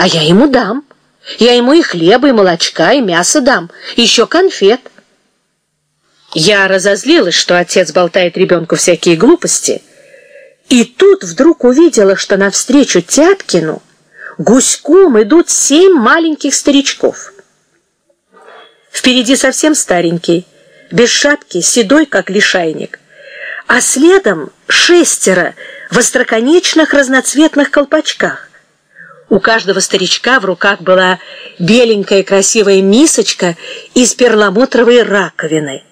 А я ему дам. Я ему и хлеба, и молочка, и мясо дам, еще конфет. Я разозлилась, что отец болтает ребенку всякие глупости, и тут вдруг увидела, что навстречу Тяпкину гуськом идут семь маленьких старичков. Впереди совсем старенький, без шапки, седой, как лишайник, а следом шестеро в остроконечных разноцветных колпачках. У каждого старичка в руках была беленькая красивая мисочка из перламутровой раковины.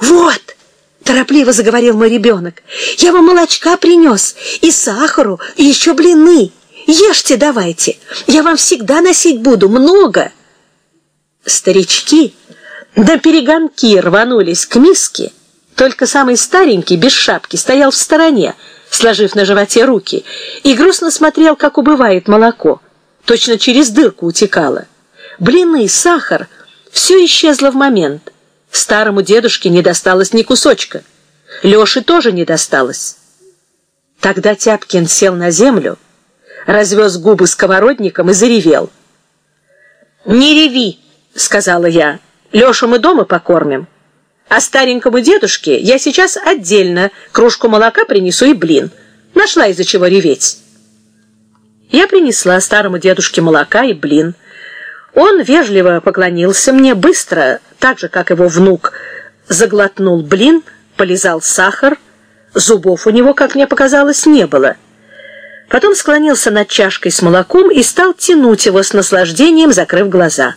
«Вот!» — торопливо заговорил мой ребенок. «Я вам молочка принес, и сахару, и еще блины. Ешьте давайте, я вам всегда носить буду, много!» Старички на перегонки рванулись к миске, только самый старенький, без шапки, стоял в стороне, сложив на животе руки, и грустно смотрел, как убывает молоко. Точно через дырку утекало. Блины, сахар — все исчезло в момент. Старому дедушке не досталось ни кусочка. Леше тоже не досталось. Тогда Тяпкин сел на землю, развез губы сковородником и заревел. «Не реви!» — сказала я. «Лешу мы дома покормим». А старенькому дедушке я сейчас отдельно кружку молока принесу и блин. Нашла из-за чего реветь. Я принесла старому дедушке молока и блин. Он вежливо поклонился мне, быстро, так же, как его внук, заглотнул блин, полизал сахар. Зубов у него, как мне показалось, не было. Потом склонился над чашкой с молоком и стал тянуть его с наслаждением, закрыв глаза.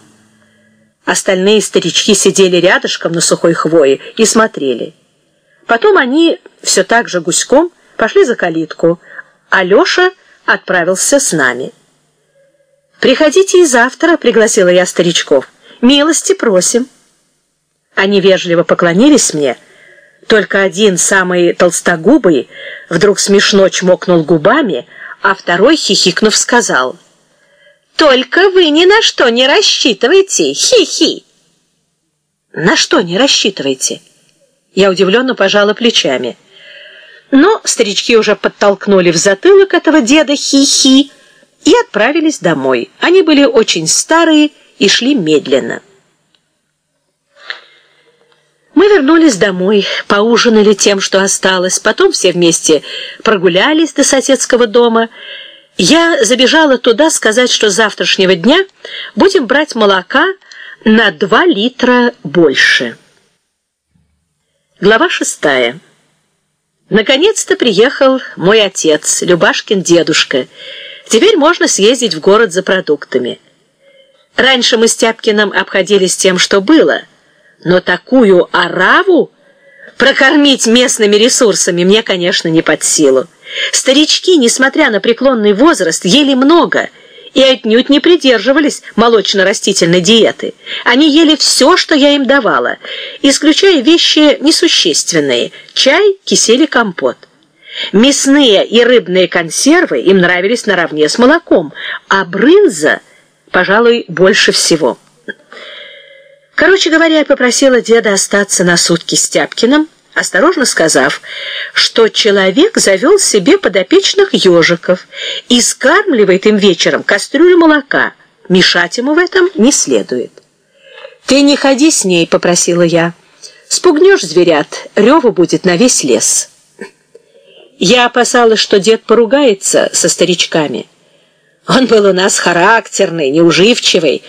Остальные старички сидели рядышком на сухой хвое и смотрели. Потом они все так же гуськом пошли за калитку, а Леша отправился с нами. «Приходите и завтра», — пригласила я старичков. «Милости просим». Они вежливо поклонились мне. Только один, самый толстогубый, вдруг смешно чмокнул губами, а второй, хихикнув, сказал — только вы ни на что не рассчитывайте. Хи-хи. На что не рассчитываете? Я удивленно пожала плечами. Но старички уже подтолкнули в затылок этого деда хи-хи и отправились домой. Они были очень старые и шли медленно. Мы вернулись домой, поужинали тем, что осталось, потом все вместе прогулялись до соседского дома я забежала туда сказать, что с завтрашнего дня будем брать молока на 2 литра больше. Глава шестая. Наконец-то приехал мой отец, Любашкин дедушка. Теперь можно съездить в город за продуктами. Раньше мы с Тяпкиным обходились тем, что было, но такую ораву прокормить местными ресурсами мне, конечно, не под силу. Старички, несмотря на преклонный возраст, ели много и отнюдь не придерживались молочно-растительной диеты. Они ели все, что я им давала, исключая вещи несущественные – чай, кисель и компот. Мясные и рыбные консервы им нравились наравне с молоком, а брынза, пожалуй, больше всего. Короче говоря, я попросила деда остаться на сутки с Тяпкиным, осторожно сказав, что человек завел себе подопечных ежиков и скармливает им вечером кастрюлю молока. Мешать ему в этом не следует. «Ты не ходи с ней», — попросила я. «Спугнешь зверят, реву будет на весь лес». Я опасалась, что дед поругается со старичками. Он был у нас характерный, неуживчивый,